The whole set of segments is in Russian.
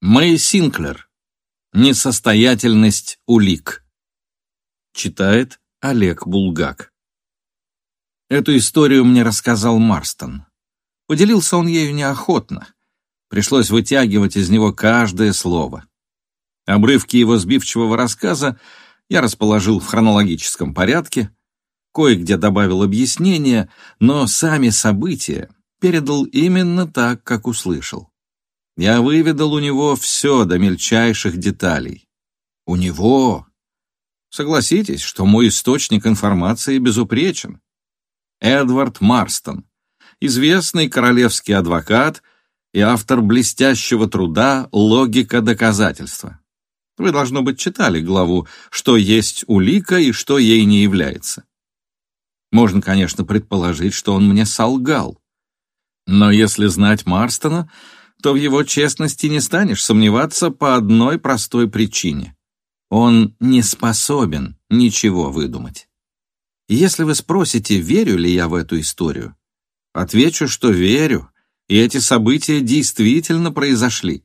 Мэй Синклер. Несостоятельность улик. Читает Олег Булгак. Эту историю мне рассказал Марстон. Поделился он ею неохотно. Пришлось вытягивать из него каждое слово. Обрывки его сбивчивого рассказа я расположил в хронологическом порядке, кое-где добавил объяснения, но сами события передал именно так, как услышал. Я выведал у него все до мельчайших деталей. У него... Согласитесь, что мой источник информации безупречен. Эдвард Марстон, известный королевский адвокат и автор блестящего труда «Логика доказательства». Вы, должно быть, читали главу «Что есть улика и что ей не является». Можно, конечно, предположить, что он мне солгал. Но если знать Марстона, то в его честности не станешь сомневаться по одной простой причине. Он не способен ничего выдумать. Если вы спросите, верю ли я в эту историю, отвечу, что верю, и эти события действительно произошли.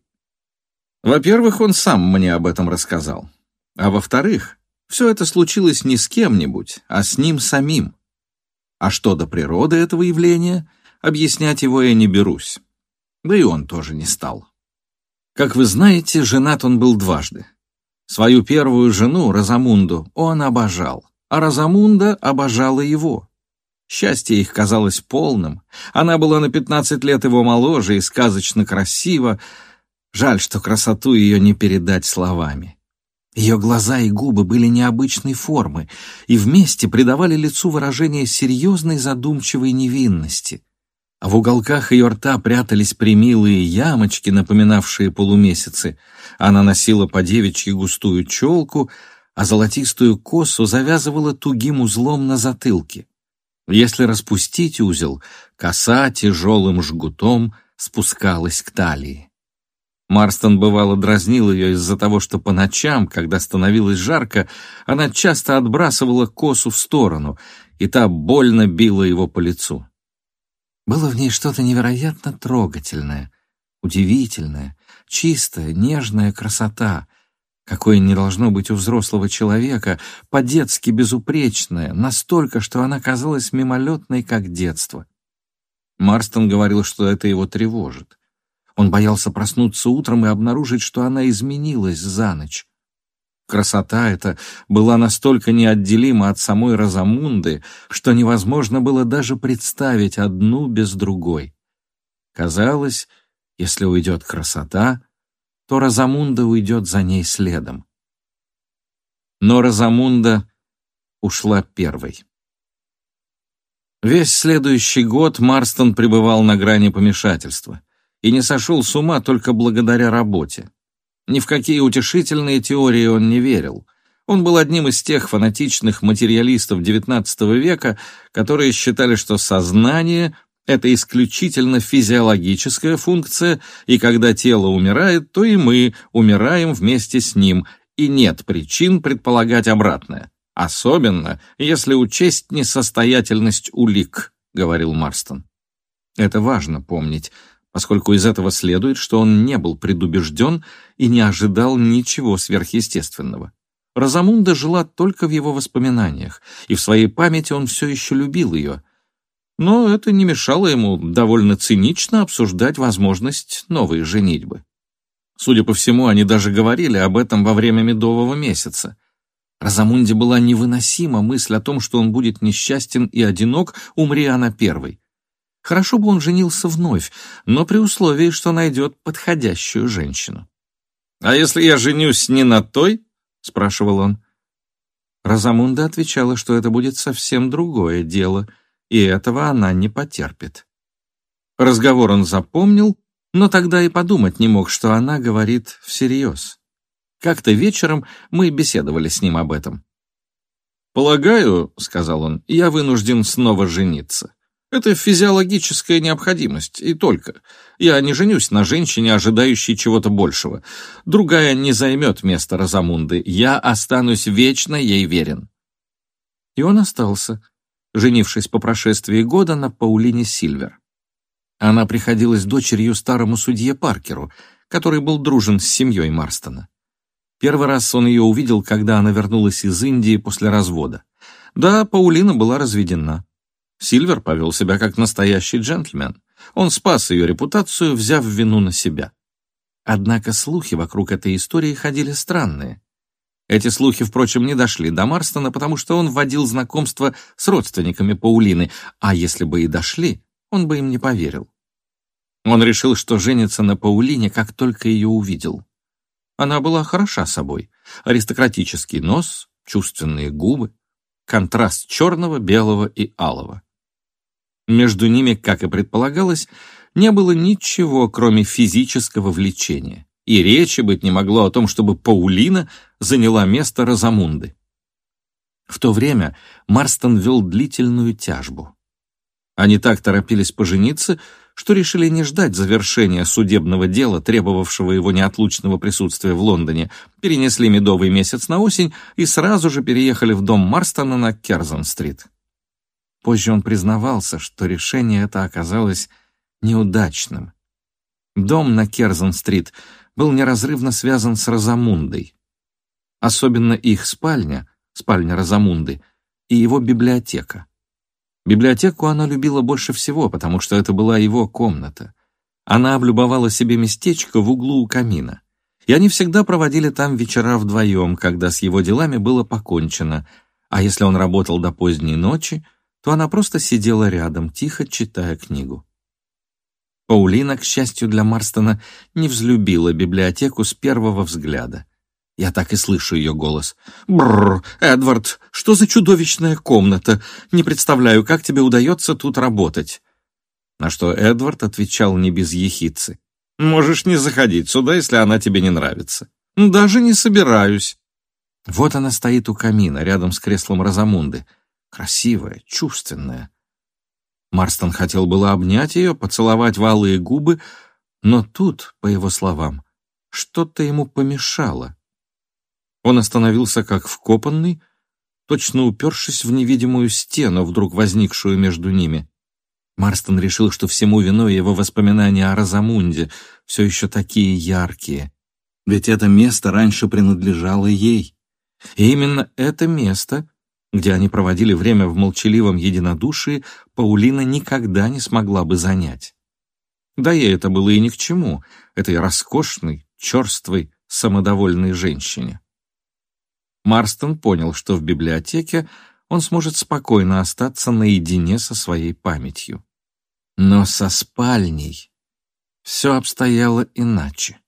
Во-первых, он сам мне об этом рассказал. А во-вторых, все это случилось не с кем-нибудь, а с ним самим. А что до природы этого явления, объяснять его я не берусь да и он тоже не стал. Как вы знаете, женат он был дважды. Свою первую жену, Розамунду, он обожал, а Розамунда обожала его. Счастье их казалось полным. Она была на пятнадцать лет его моложе и сказочно красива. Жаль, что красоту ее не передать словами. Ее глаза и губы были необычной формы и вместе придавали лицу выражение серьезной задумчивой невинности — а в уголках ее рта прятались примилые ямочки, напоминавшие полумесяцы. Она носила по девичьи густую челку, а золотистую косу завязывала тугим узлом на затылке. Если распустить узел, коса тяжелым жгутом спускалась к талии. Марстон бывало дразнил ее из-за того, что по ночам, когда становилось жарко, она часто отбрасывала косу в сторону, и та больно била его по лицу. Было в ней что-то невероятно трогательное, удивительное, чистая, нежная красота, какой не должно быть у взрослого человека, по-детски безупречная, настолько, что она казалась мимолетной, как детство. Марстон говорил, что это его тревожит. Он боялся проснуться утром и обнаружить, что она изменилась за ночь. Красота эта была настолько неотделима от самой Розамунды, что невозможно было даже представить одну без другой. Казалось, если уйдет красота, то Розамунда уйдет за ней следом. Но Розамунда ушла первой. Весь следующий год Марстон пребывал на грани помешательства и не сошел с ума только благодаря работе. Ни в какие утешительные теории он не верил. Он был одним из тех фанатичных материалистов XIX века, которые считали, что сознание — это исключительно физиологическая функция, и когда тело умирает, то и мы умираем вместе с ним, и нет причин предполагать обратное. Особенно, если учесть несостоятельность улик, говорил Марстон. Это важно помнить — поскольку из этого следует, что он не был предубежден и не ожидал ничего сверхъестественного. Розамунда жила только в его воспоминаниях, и в своей памяти он все еще любил ее. Но это не мешало ему довольно цинично обсуждать возможность новой женитьбы. Судя по всему, они даже говорили об этом во время медового месяца. Розамунде была невыносима мысль о том, что он будет несчастен и одинок, умри она первой. Хорошо бы он женился вновь, но при условии, что найдет подходящую женщину. «А если я женюсь не на той?» — спрашивал он. Розамунда отвечала, что это будет совсем другое дело, и этого она не потерпит. Разговор он запомнил, но тогда и подумать не мог, что она говорит всерьез. Как-то вечером мы беседовали с ним об этом. «Полагаю, — сказал он, — я вынужден снова жениться. Это физиологическая необходимость, и только. Я не женюсь на женщине, ожидающей чего-то большего. Другая не займет место Розамунды. Я останусь вечно ей верен». И он остался, женившись по прошествии года на Паулине Сильвер. Она приходилась дочерью старому судье Паркеру, который был дружен с семьей Марстона. Первый раз он ее увидел, когда она вернулась из Индии после развода. Да, Паулина была разведена. Сильвер повел себя как настоящий джентльмен. Он спас ее репутацию, взяв вину на себя. Однако слухи вокруг этой истории ходили странные. Эти слухи, впрочем, не дошли до Марстона, потому что он вводил знакомство с родственниками Паулины, а если бы и дошли, он бы им не поверил. Он решил, что женится на Паулине, как только ее увидел. Она была хороша собой. Аристократический нос, чувственные губы, контраст черного, белого и алого. Между ними, как и предполагалось, не было ничего, кроме физического влечения, и речи быть не могло о том, чтобы Паулина заняла место Розамунды. В то время Марстон вел длительную тяжбу. Они так торопились пожениться, что решили не ждать завершения судебного дела, требовавшего его неотлучного присутствия в Лондоне, перенесли медовый месяц на осень и сразу же переехали в дом Марстона на Керзон-стрит. Позже он признавался, что решение это оказалось неудачным. Дом на Керзон-стрит был неразрывно связан с Розамундой. Особенно их спальня, спальня Розамунды, и его библиотека. Библиотеку она любила больше всего, потому что это была его комната. Она облюбовала себе местечко в углу у камина. И они всегда проводили там вечера вдвоем, когда с его делами было покончено, а если он работал до поздней ночи, то она просто сидела рядом, тихо читая книгу. Паулина, к счастью для Марстона, не взлюбила библиотеку с первого взгляда. Я так и слышу ее голос. «Бррр, Эдвард, что за чудовищная комната? Не представляю, как тебе удается тут работать». На что Эдвард отвечал не без ехидцы. «Можешь не заходить сюда, если она тебе не нравится». «Даже не собираюсь». Вот она стоит у камина, рядом с креслом Розамунды красивая, чувственная. Марстон хотел было обнять ее, поцеловать валые губы, но тут, по его словам, что-то ему помешало. Он остановился как вкопанный, точно упершись в невидимую стену, вдруг возникшую между ними. Марстон решил, что всему виной его воспоминания о Розамунде, все еще такие яркие. Ведь это место раньше принадлежало ей. И именно это место где они проводили время в молчаливом единодушии, Паулина никогда не смогла бы занять. Да ей это было и ни к чему, этой роскошной, черствой, самодовольной женщине. Марстон понял, что в библиотеке он сможет спокойно остаться наедине со своей памятью. Но со спальней все обстояло иначе.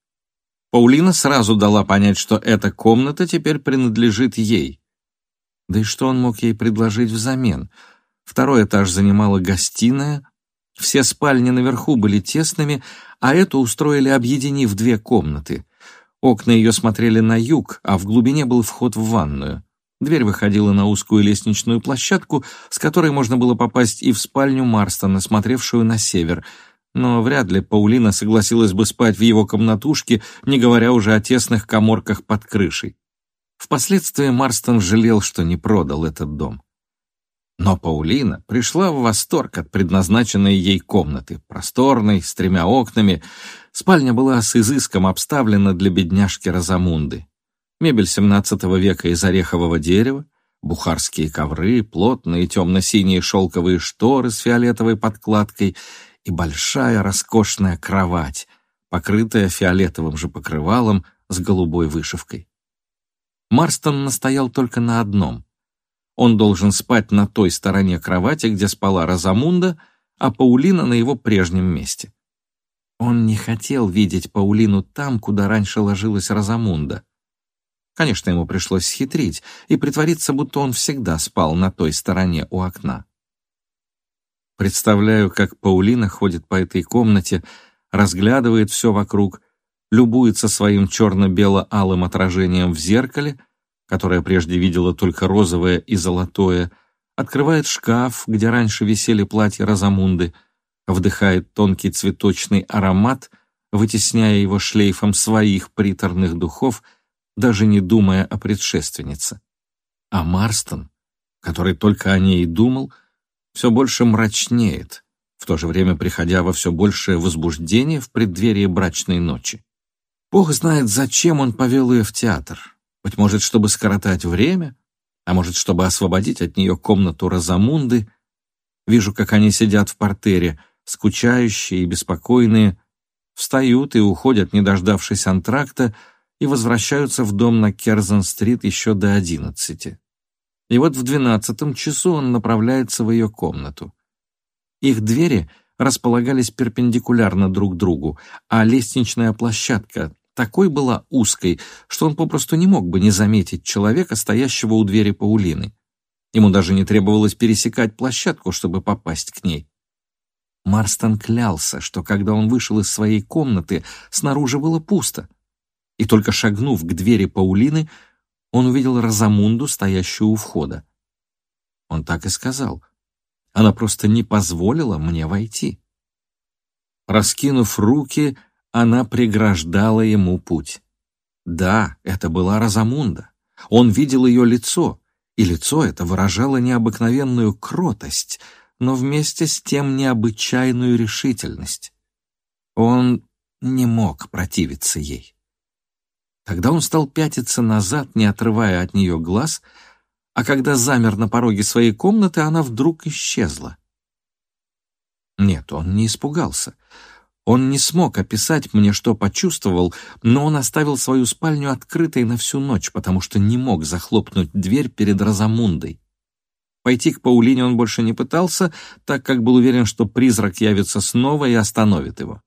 Паулина сразу дала понять, что эта комната теперь принадлежит ей — да и что он мог ей предложить взамен? Второй этаж занимала гостиная, все спальни наверху были тесными, а эту устроили, объединив две комнаты. Окна ее смотрели на юг, а в глубине был вход в ванную. Дверь выходила на узкую лестничную площадку, с которой можно было попасть и в спальню Марстона, смотревшую на север. Но вряд ли Паулина согласилась бы спать в его комнатушке, не говоря уже о тесных коморках под крышей. Впоследствии Марстон жалел, что не продал этот дом. Но Паулина пришла в восторг от предназначенной ей комнаты, просторной, с тремя окнами. Спальня была с изыском обставлена для бедняжки Розамунды. Мебель XVII века из орехового дерева, бухарские ковры, плотные темно-синие шелковые шторы с фиолетовой подкладкой и большая роскошная кровать, покрытая фиолетовым же покрывалом с голубой вышивкой. Марстон настоял только на одном. Он должен спать на той стороне кровати, где спала Розамунда, а Паулина на его прежнем месте. Он не хотел видеть Паулину там, куда раньше ложилась Розамунда. Конечно, ему пришлось схитрить и притвориться, будто он всегда спал на той стороне у окна. Представляю, как Паулина ходит по этой комнате, разглядывает все вокруг, любуется своим черно-бело-алым отражением в зеркале, которое прежде видела только розовое и золотое, открывает шкаф, где раньше висели платья Розамунды, вдыхает тонкий цветочный аромат, вытесняя его шлейфом своих приторных духов, даже не думая о предшественнице. А Марстон, который только о ней и думал, все больше мрачнеет, в то же время приходя во все большее возбуждение в преддверии брачной ночи. Бог знает, зачем он повел ее в театр. Быть может, чтобы скоротать время, а может, чтобы освободить от нее комнату Розамунды. Вижу, как они сидят в портере, скучающие и беспокойные, встают и уходят, не дождавшись антракта, и возвращаются в дом на Керзон-стрит еще до одиннадцати. И вот в двенадцатом часу он направляется в ее комнату. Их двери располагались перпендикулярно друг другу, а лестничная площадка такой была узкой, что он попросту не мог бы не заметить человека, стоящего у двери Паулины. Ему даже не требовалось пересекать площадку, чтобы попасть к ней. Марстон клялся, что когда он вышел из своей комнаты, снаружи было пусто. И только шагнув к двери Паулины, он увидел Розамунду, стоящую у входа. Он так и сказал. Она просто не позволила мне войти. Раскинув руки, она преграждала ему путь. Да, это была Розамунда. Он видел ее лицо, и лицо это выражало необыкновенную кротость, но вместе с тем необычайную решительность. Он не мог противиться ей. Тогда он стал пятиться назад, не отрывая от нее глаз, а когда замер на пороге своей комнаты, она вдруг исчезла. Нет, он не испугался. Он не смог описать мне, что почувствовал, но он оставил свою спальню открытой на всю ночь, потому что не мог захлопнуть дверь перед Розамундой. Пойти к Паулине он больше не пытался, так как был уверен, что призрак явится снова и остановит его.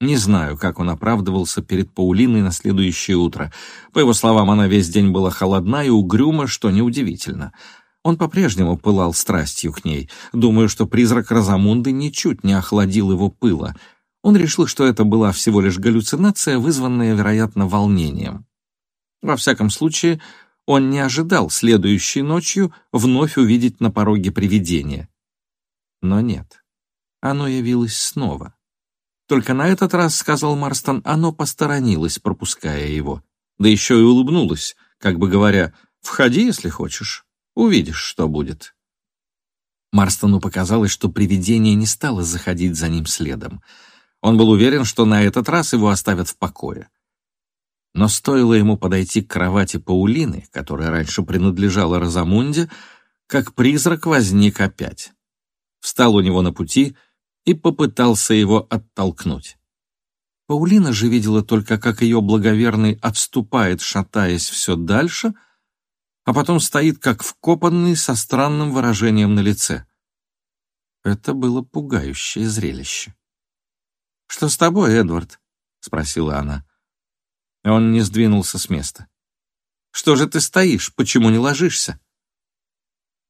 Не знаю, как он оправдывался перед Паулиной на следующее утро. По его словам, она весь день была холодна и угрюма, что неудивительно. Он по-прежнему пылал страстью к ней. Думаю, что призрак Розамунды ничуть не охладил его пыла — он решил, что это была всего лишь галлюцинация, вызванная, вероятно, волнением. Во всяком случае, он не ожидал следующей ночью вновь увидеть на пороге привидение. Но нет, оно явилось снова. Только на этот раз, сказал Марстон, оно посторонилось, пропуская его. Да еще и улыбнулось, как бы говоря, «Входи, если хочешь, увидишь, что будет». Марстону показалось, что привидение не стало заходить за ним следом. Он был уверен, что на этот раз его оставят в покое. Но стоило ему подойти к кровати Паулины, которая раньше принадлежала Розамунде, как призрак возник опять. Встал у него на пути и попытался его оттолкнуть. Паулина же видела только, как ее благоверный отступает, шатаясь все дальше, а потом стоит как вкопанный со странным выражением на лице. Это было пугающее зрелище. «Что с тобой, Эдвард?» — спросила она. Он не сдвинулся с места. «Что же ты стоишь? Почему не ложишься?»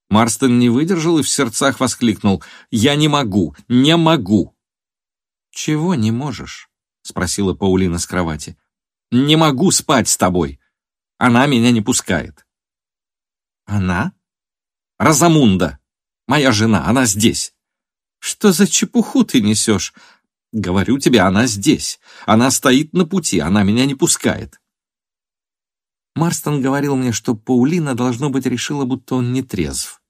Марстон не выдержал и в сердцах воскликнул. «Я не могу! Не могу!» «Чего не можешь?» — спросила Паулина с кровати. «Не могу спать с тобой. Она меня не пускает». «Она?» «Розамунда. Моя жена. Она здесь». «Что за чепуху ты несешь? Говорю тебе, она здесь. Она стоит на пути, она меня не пускает. Марстон говорил мне, что Паулина, должно быть, решила, будто он не трезв.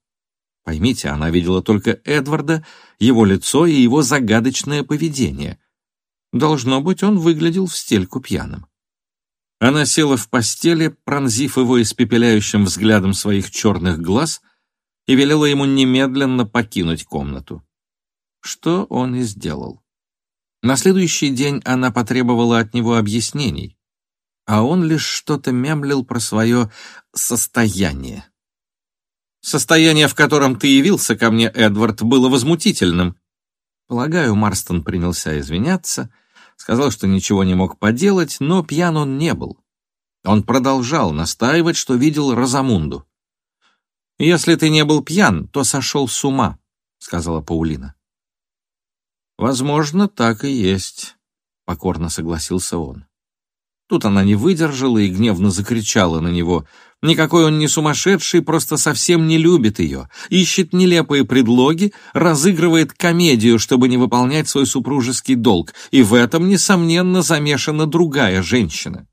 Поймите, она видела только Эдварда, его лицо и его загадочное поведение. Должно быть, он выглядел в стельку пьяным. Она села в постели, пронзив его испепеляющим взглядом своих черных глаз, и велела ему немедленно покинуть комнату. Что он и сделал. На следующий день она потребовала от него объяснений, а он лишь что-то мямлил про свое состояние. «Состояние, в котором ты явился ко мне, Эдвард, было возмутительным». Полагаю, Марстон принялся извиняться, сказал, что ничего не мог поделать, но пьян он не был. Он продолжал настаивать, что видел Розамунду. «Если ты не был пьян, то сошел с ума», — сказала Паулина. «Возможно, так и есть», — покорно согласился он. Тут она не выдержала и гневно закричала на него. Никакой он не сумасшедший, просто совсем не любит ее, ищет нелепые предлоги, разыгрывает комедию, чтобы не выполнять свой супружеский долг, и в этом, несомненно, замешана другая женщина.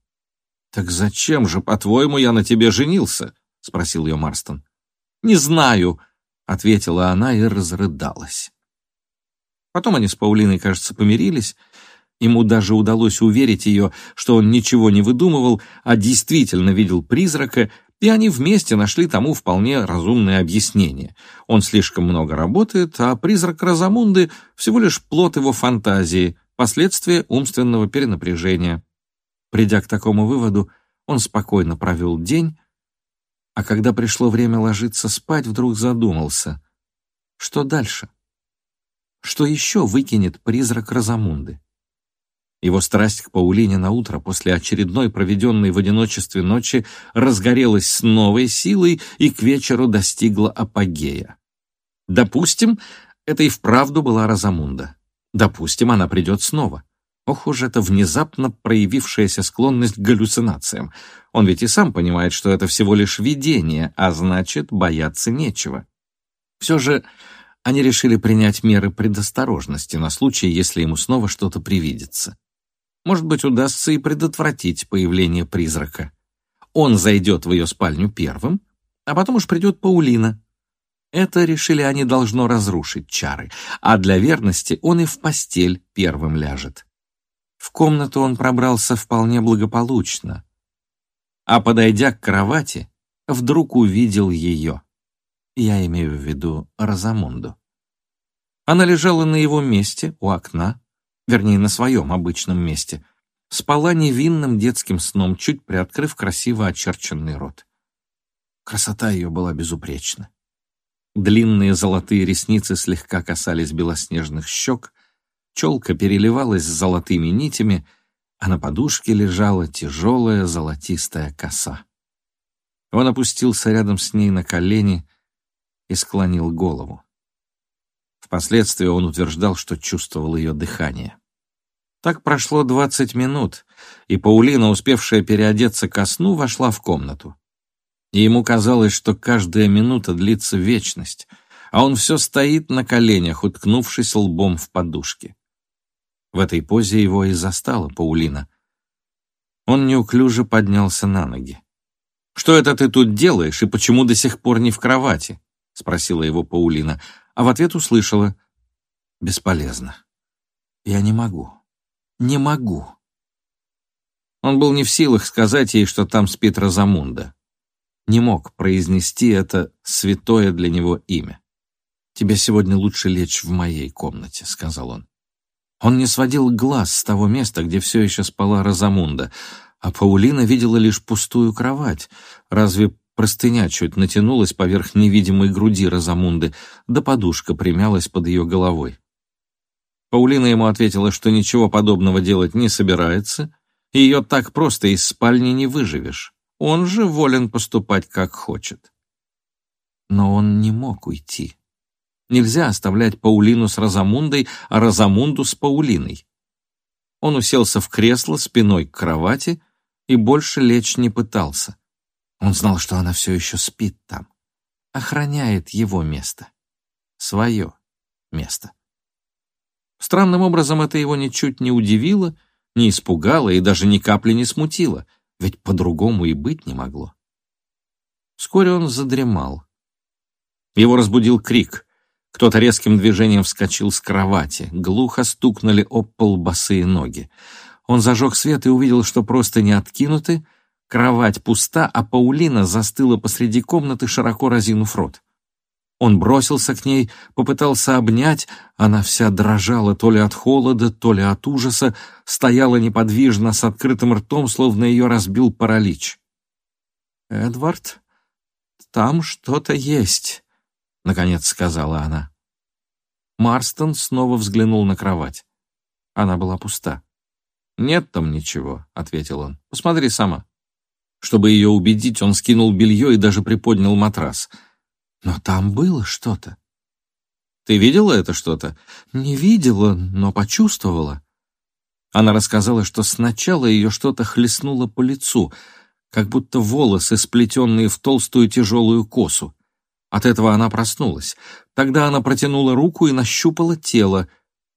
«Так зачем же, по-твоему, я на тебе женился?» — спросил ее Марстон. «Не знаю», — ответила она и разрыдалась. Потом они с Паулиной, кажется, помирились, Ему даже удалось уверить ее, что он ничего не выдумывал, а действительно видел призрака, и они вместе нашли тому вполне разумное объяснение. Он слишком много работает, а призрак Розамунды всего лишь плод его фантазии, последствия умственного перенапряжения. Придя к такому выводу, он спокойно провел день, а когда пришло время ложиться спать, вдруг задумался, что дальше? Что еще выкинет призрак Розамунды? Его страсть к Паулине на утро после очередной проведенной в одиночестве ночи разгорелась с новой силой и к вечеру достигла апогея. Допустим, это и вправду была Розамунда. Допустим, она придет снова. Ох уж эта внезапно проявившаяся склонность к галлюцинациям. Он ведь и сам понимает, что это всего лишь видение, а значит, бояться нечего. Все же они решили принять меры предосторожности на случай, если ему снова что-то привидится. Может быть, удастся и предотвратить появление призрака. Он зайдет в ее спальню первым, а потом уж придет Паулина. Это, решили они, должно разрушить чары, а для верности он и в постель первым ляжет. В комнату он пробрался вполне благополучно, а, подойдя к кровати, вдруг увидел ее. Я имею в виду Розамунду. Она лежала на его месте, у окна, вернее, на своем обычном месте, спала невинным детским сном, чуть приоткрыв красиво очерченный рот. Красота ее была безупречна. Длинные золотые ресницы слегка касались белоснежных щек, челка переливалась золотыми нитями, а на подушке лежала тяжелая золотистая коса. Он опустился рядом с ней на колени и склонил голову. Впоследствии он утверждал, что чувствовал ее дыхание. Так прошло двадцать минут, и Паулина, успевшая переодеться ко сну, вошла в комнату. И ему казалось, что каждая минута длится вечность, а он все стоит на коленях, уткнувшись лбом в подушке. В этой позе его и застала Паулина. Он неуклюже поднялся на ноги. «Что это ты тут делаешь и почему до сих пор не в кровати?» — спросила его Паулина а в ответ услышала «Бесполезно. Я не могу. Не могу». Он был не в силах сказать ей, что там спит Розамунда. Не мог произнести это святое для него имя. «Тебе сегодня лучше лечь в моей комнате», — сказал он. Он не сводил глаз с того места, где все еще спала Розамунда, а Паулина видела лишь пустую кровать. Разве Простыня чуть натянулась поверх невидимой груди Розамунды, да подушка примялась под ее головой. Паулина ему ответила, что ничего подобного делать не собирается, ее так просто из спальни не выживешь. Он же волен поступать как хочет. Но он не мог уйти. Нельзя оставлять Паулину с Розамундой, а Розамунду с Паулиной. Он уселся в кресло спиной к кровати и больше лечь не пытался. Он знал, что она все еще спит там, охраняет его место, свое место. Странным образом это его ничуть не удивило, не испугало и даже ни капли не смутило, ведь по-другому и быть не могло. Вскоре он задремал. Его разбудил крик. Кто-то резким движением вскочил с кровати, глухо стукнули об пол босые ноги. Он зажег свет и увидел, что просто не откинуты, Кровать пуста, а Паулина застыла посреди комнаты, широко разинув рот. Он бросился к ней, попытался обнять, она вся дрожала то ли от холода, то ли от ужаса, стояла неподвижно с открытым ртом, словно ее разбил паралич. «Эдвард, там что-то есть», — наконец сказала она. Марстон снова взглянул на кровать. Она была пуста. «Нет там ничего», — ответил он. «Посмотри сама». Чтобы ее убедить, он скинул белье и даже приподнял матрас. Но там было что-то. Ты видела это что-то? Не видела, но почувствовала. Она рассказала, что сначала ее что-то хлестнуло по лицу, как будто волосы, сплетенные в толстую тяжелую косу. От этого она проснулась. Тогда она протянула руку и нащупала тело.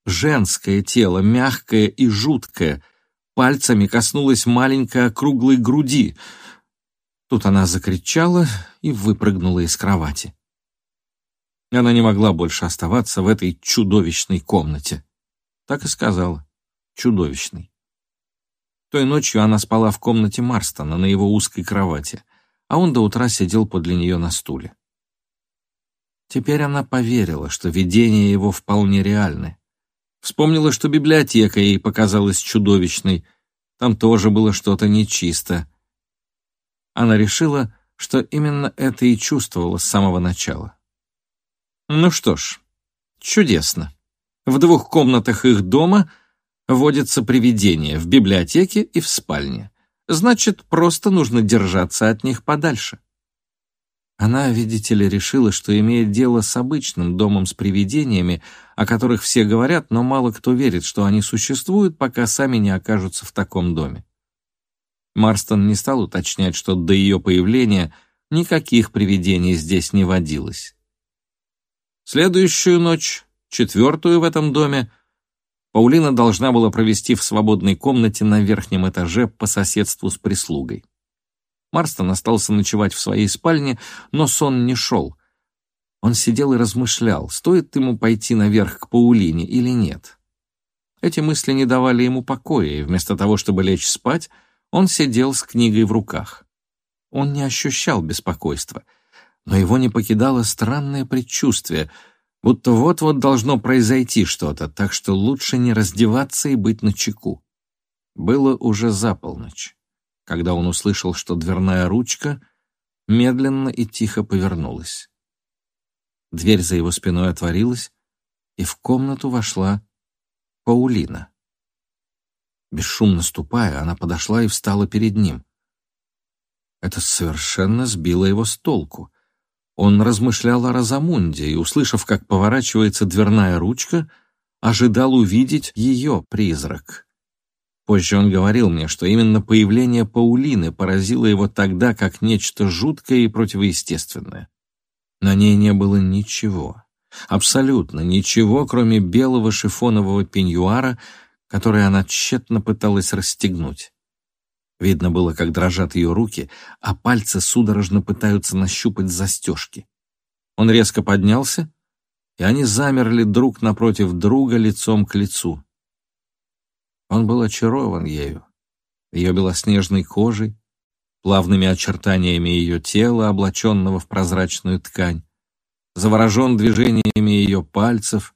Женское тело, мягкое и жуткое — Пальцами коснулась маленькой округлой груди. Тут она закричала и выпрыгнула из кровати. Она не могла больше оставаться в этой чудовищной комнате. Так и сказала. чудовищный. Той ночью она спала в комнате Марстона на его узкой кровати, а он до утра сидел подле нее на стуле. Теперь она поверила, что видения его вполне реальны. Вспомнила, что библиотека ей показалась чудовищной, там тоже было что-то нечисто. Она решила, что именно это и чувствовала с самого начала. Ну что ж, чудесно. В двух комнатах их дома водятся привидения, в библиотеке и в спальне. Значит, просто нужно держаться от них подальше. Она, видите ли, решила, что имеет дело с обычным домом с привидениями, о которых все говорят, но мало кто верит, что они существуют, пока сами не окажутся в таком доме. Марстон не стал уточнять, что до ее появления никаких привидений здесь не водилось. Следующую ночь, четвертую в этом доме, Паулина должна была провести в свободной комнате на верхнем этаже по соседству с прислугой. Марстон остался ночевать в своей спальне, но сон не шел. Он сидел и размышлял, стоит ему пойти наверх к Паулине или нет. Эти мысли не давали ему покоя, и вместо того, чтобы лечь спать, он сидел с книгой в руках. Он не ощущал беспокойства, но его не покидало странное предчувствие, будто вот-вот должно произойти что-то, так что лучше не раздеваться и быть начеку. Было уже за полночь когда он услышал, что дверная ручка медленно и тихо повернулась. Дверь за его спиной отворилась, и в комнату вошла Паулина. Бесшумно ступая, она подошла и встала перед ним. Это совершенно сбило его с толку. Он размышлял о Розамунде и, услышав, как поворачивается дверная ручка, ожидал увидеть ее призрак. Позже он говорил мне, что именно появление Паулины поразило его тогда как нечто жуткое и противоестественное. На ней не было ничего, абсолютно ничего, кроме белого шифонового пеньюара, который она тщетно пыталась расстегнуть. Видно было, как дрожат ее руки, а пальцы судорожно пытаются нащупать застежки. Он резко поднялся, и они замерли друг напротив друга лицом к лицу. Он был очарован ею, ее белоснежной кожей, плавными очертаниями ее тела, облаченного в прозрачную ткань, заворожен движениями ее пальцев.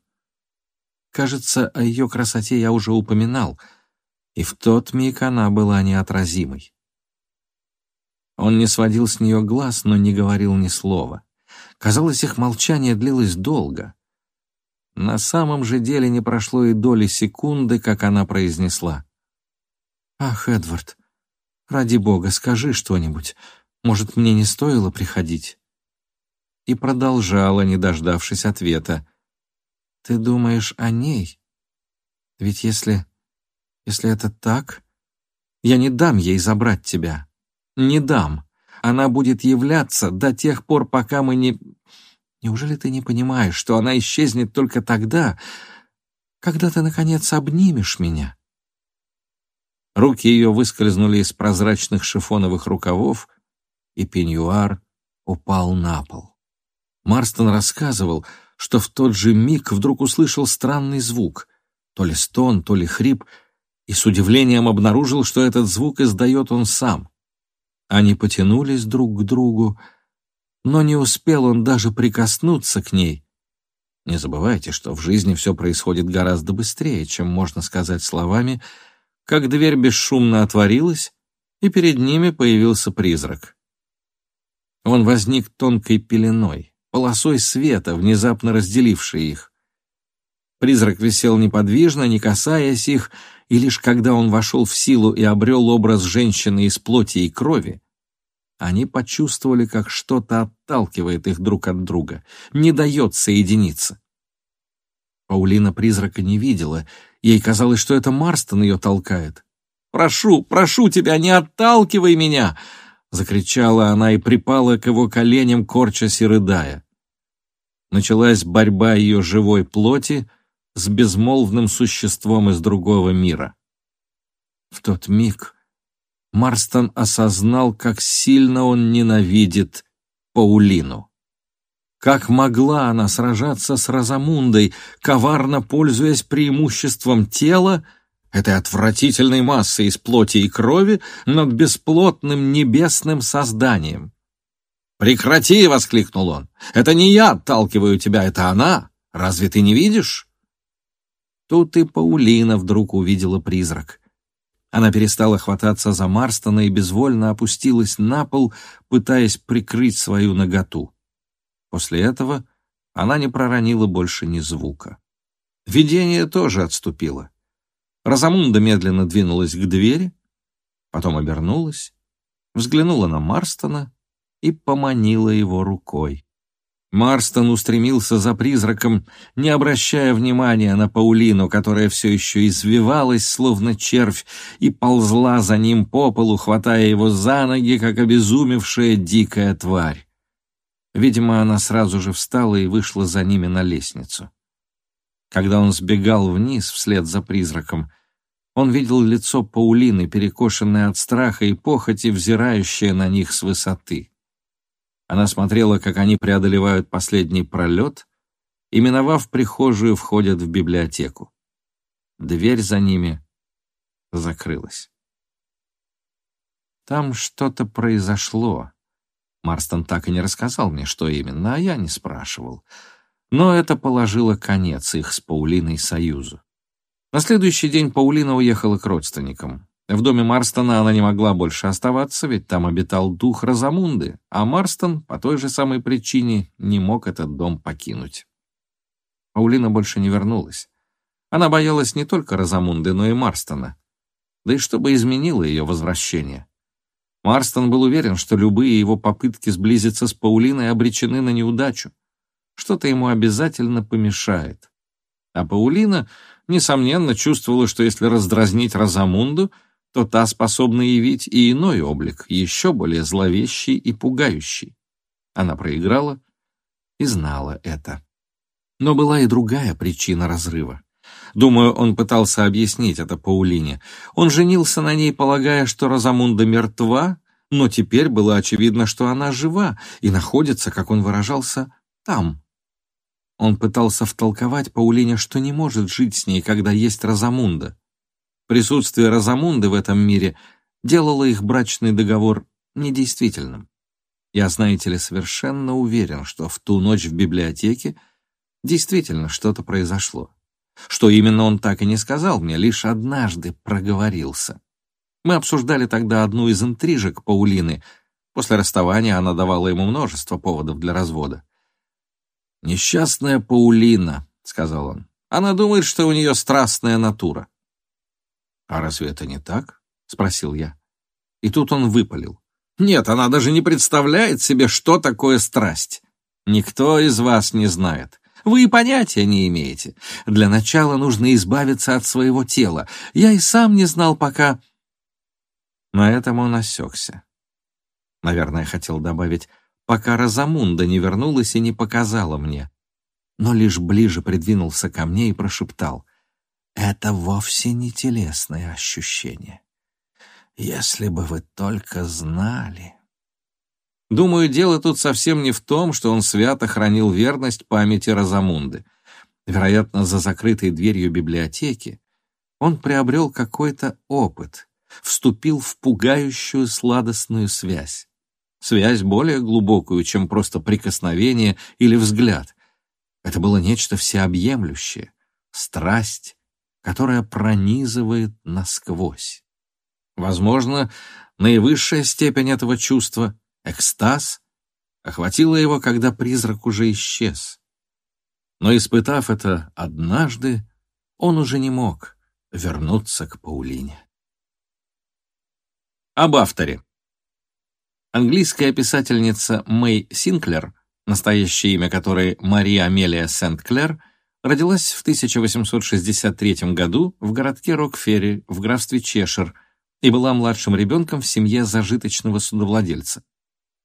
Кажется, о ее красоте я уже упоминал, и в тот миг она была неотразимой. Он не сводил с нее глаз, но не говорил ни слова. Казалось, их молчание длилось долго — на самом же деле не прошло и доли секунды, как она произнесла. «Ах, Эдвард, ради бога, скажи что-нибудь. Может, мне не стоило приходить?» И продолжала, не дождавшись ответа. «Ты думаешь о ней? Ведь если... если это так, я не дам ей забрать тебя. Не дам. Она будет являться до тех пор, пока мы не... Неужели ты не понимаешь, что она исчезнет только тогда, когда ты, наконец, обнимешь меня?» Руки ее выскользнули из прозрачных шифоновых рукавов, и пеньюар упал на пол. Марстон рассказывал, что в тот же миг вдруг услышал странный звук, то ли стон, то ли хрип, и с удивлением обнаружил, что этот звук издает он сам. Они потянулись друг к другу, но не успел он даже прикоснуться к ней. Не забывайте, что в жизни все происходит гораздо быстрее, чем можно сказать словами, как дверь бесшумно отворилась, и перед ними появился призрак. Он возник тонкой пеленой, полосой света, внезапно разделившей их. Призрак висел неподвижно, не касаясь их, и лишь когда он вошел в силу и обрел образ женщины из плоти и крови, они почувствовали, как что-то отталкивает их друг от друга, не дает соединиться. Паулина призрака не видела, ей казалось, что это Марстон ее толкает. «Прошу, прошу тебя, не отталкивай меня!» — закричала она и припала к его коленям, корчась и рыдая. Началась борьба ее живой плоти с безмолвным существом из другого мира. В тот миг Марстон осознал, как сильно он ненавидит Паулину. Как могла она сражаться с Розамундой, коварно пользуясь преимуществом тела, этой отвратительной массой из плоти и крови над бесплотным небесным созданием. «Прекрати!» — воскликнул он. «Это не я отталкиваю тебя, это она! Разве ты не видишь?» Тут и Паулина вдруг увидела призрак. Она перестала хвататься за Марстона и безвольно опустилась на пол, пытаясь прикрыть свою наготу. После этого она не проронила больше ни звука. Видение тоже отступило. Розамунда медленно двинулась к двери, потом обернулась, взглянула на Марстона и поманила его рукой. Марстон устремился за призраком, не обращая внимания на Паулину, которая все еще извивалась, словно червь, и ползла за ним по полу, хватая его за ноги, как обезумевшая дикая тварь. Видимо, она сразу же встала и вышла за ними на лестницу. Когда он сбегал вниз вслед за призраком, он видел лицо Паулины, перекошенное от страха и похоти, взирающее на них с высоты. Она смотрела, как они преодолевают последний пролет и, миновав прихожую, входят в библиотеку. Дверь за ними закрылась. Там что-то произошло. Марстон так и не рассказал мне, что именно, а я не спрашивал. Но это положило конец их с Паулиной союзу. На следующий день Паулина уехала к родственникам. В доме Марстона она не могла больше оставаться, ведь там обитал дух Розамунды, а Марстон по той же самой причине не мог этот дом покинуть. Паулина больше не вернулась. Она боялась не только Розамунды, но и Марстона. Да и чтобы изменило ее возвращение. Марстон был уверен, что любые его попытки сблизиться с Паулиной обречены на неудачу. Что-то ему обязательно помешает. А Паулина, несомненно, чувствовала, что если раздразнить Розамунду — то та способна явить и иной облик, еще более зловещий и пугающий. Она проиграла и знала это. Но была и другая причина разрыва. Думаю, он пытался объяснить это Паулине. Он женился на ней, полагая, что Розамунда мертва, но теперь было очевидно, что она жива и находится, как он выражался, там. Он пытался втолковать Паулине, что не может жить с ней, когда есть Розамунда. Присутствие Розамунды в этом мире делало их брачный договор недействительным. Я, знаете ли, совершенно уверен, что в ту ночь в библиотеке действительно что-то произошло. Что именно он так и не сказал мне, лишь однажды проговорился. Мы обсуждали тогда одну из интрижек Паулины. После расставания она давала ему множество поводов для развода. «Несчастная Паулина», — сказал он. «Она думает, что у нее страстная натура. «А разве это не так?» — спросил я. И тут он выпалил. «Нет, она даже не представляет себе, что такое страсть. Никто из вас не знает. Вы и понятия не имеете. Для начала нужно избавиться от своего тела. Я и сам не знал пока...» На этом он осекся. Наверное, хотел добавить, пока Розамунда не вернулась и не показала мне. Но лишь ближе придвинулся ко мне и прошептал. Это вовсе не телесное ощущение. Если бы вы только знали. Думаю, дело тут совсем не в том, что он свято хранил верность памяти Розамунды. Вероятно, за закрытой дверью библиотеки он приобрел какой-то опыт, вступил в пугающую сладостную связь. Связь более глубокую, чем просто прикосновение или взгляд. Это было нечто всеобъемлющее, страсть, которая пронизывает насквозь. Возможно, наивысшая степень этого чувства, экстаз, охватила его, когда призрак уже исчез. Но, испытав это однажды, он уже не мог вернуться к Паулине. Об авторе. Английская писательница Мэй Синклер, настоящее имя которой Мария Амелия Сент-Клер, Родилась в 1863 году в городке Рокферри в графстве Чешир и была младшим ребенком в семье зажиточного судовладельца.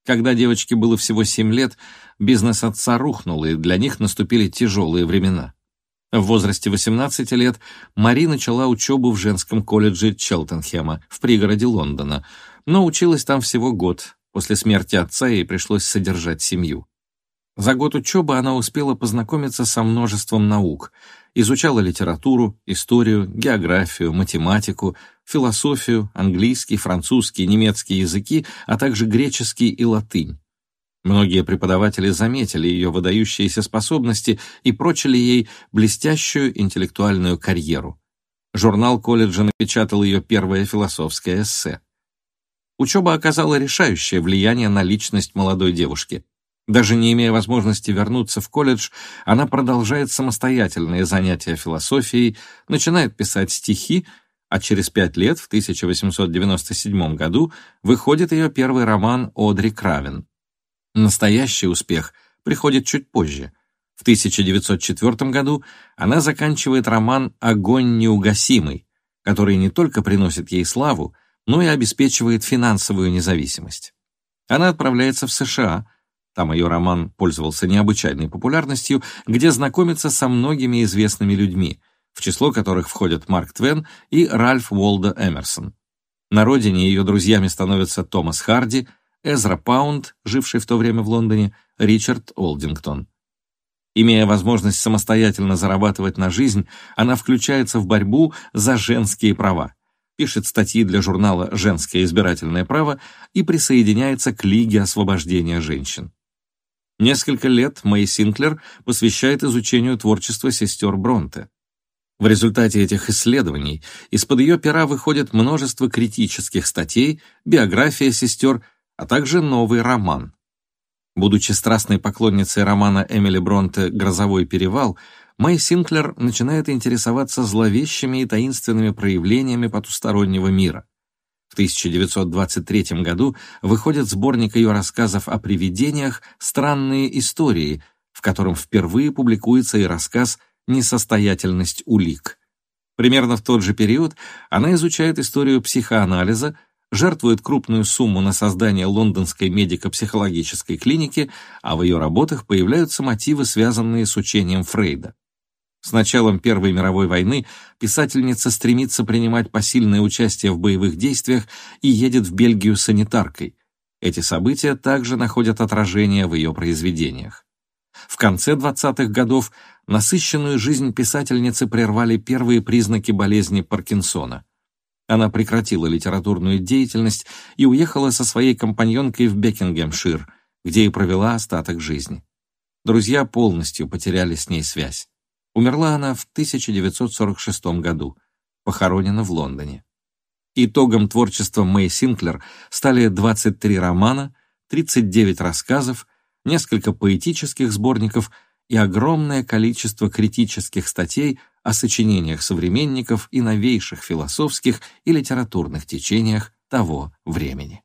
Когда девочке было всего 7 лет, бизнес отца рухнул, и для них наступили тяжелые времена. В возрасте 18 лет Мари начала учебу в женском колледже Челтенхема в пригороде Лондона, но училась там всего год. После смерти отца ей пришлось содержать семью. За год учебы она успела познакомиться со множеством наук, изучала литературу, историю, географию, математику, философию, английский, французский, немецкий языки, а также греческий и латынь. Многие преподаватели заметили ее выдающиеся способности и прочили ей блестящую интеллектуальную карьеру. Журнал колледжа напечатал ее первое философское эссе. Учеба оказала решающее влияние на личность молодой девушки. Даже не имея возможности вернуться в колледж, она продолжает самостоятельные занятия философией, начинает писать стихи, а через пять лет, в 1897 году, выходит ее первый роман «Одри Кравен». Настоящий успех приходит чуть позже. В 1904 году она заканчивает роман «Огонь неугасимый», который не только приносит ей славу, но и обеспечивает финансовую независимость. Она отправляется в США, там ее роман пользовался необычайной популярностью, где знакомится со многими известными людьми, в число которых входят Марк Твен и Ральф Уолда Эмерсон. На родине ее друзьями становятся Томас Харди, Эзра Паунд, живший в то время в Лондоне, Ричард Олдингтон. Имея возможность самостоятельно зарабатывать на жизнь, она включается в борьбу за женские права пишет статьи для журнала «Женское избирательное право» и присоединяется к Лиге освобождения женщин. Несколько лет Мэй Синклер посвящает изучению творчества сестер Бронте. В результате этих исследований из-под ее пера выходит множество критических статей, биография сестер, а также новый роман. Будучи страстной поклонницей романа Эмили Бронте «Грозовой перевал», Мэй Синклер начинает интересоваться зловещими и таинственными проявлениями потустороннего мира. В 1923 году выходит сборник ее рассказов о привидениях «Странные истории», в котором впервые публикуется и рассказ «Несостоятельность улик». Примерно в тот же период она изучает историю психоанализа, жертвует крупную сумму на создание лондонской медико-психологической клиники, а в ее работах появляются мотивы, связанные с учением Фрейда. С началом Первой мировой войны писательница стремится принимать посильное участие в боевых действиях и едет в Бельгию санитаркой. Эти события также находят отражение в ее произведениях. В конце 20-х годов насыщенную жизнь писательницы прервали первые признаки болезни Паркинсона. Она прекратила литературную деятельность и уехала со своей компаньонкой в Бекингемшир, где и провела остаток жизни. Друзья полностью потеряли с ней связь. Умерла она в 1946 году, похоронена в Лондоне. Итогом творчества Мэй Синклер стали 23 романа, 39 рассказов, несколько поэтических сборников и огромное количество критических статей о сочинениях современников и новейших философских и литературных течениях того времени.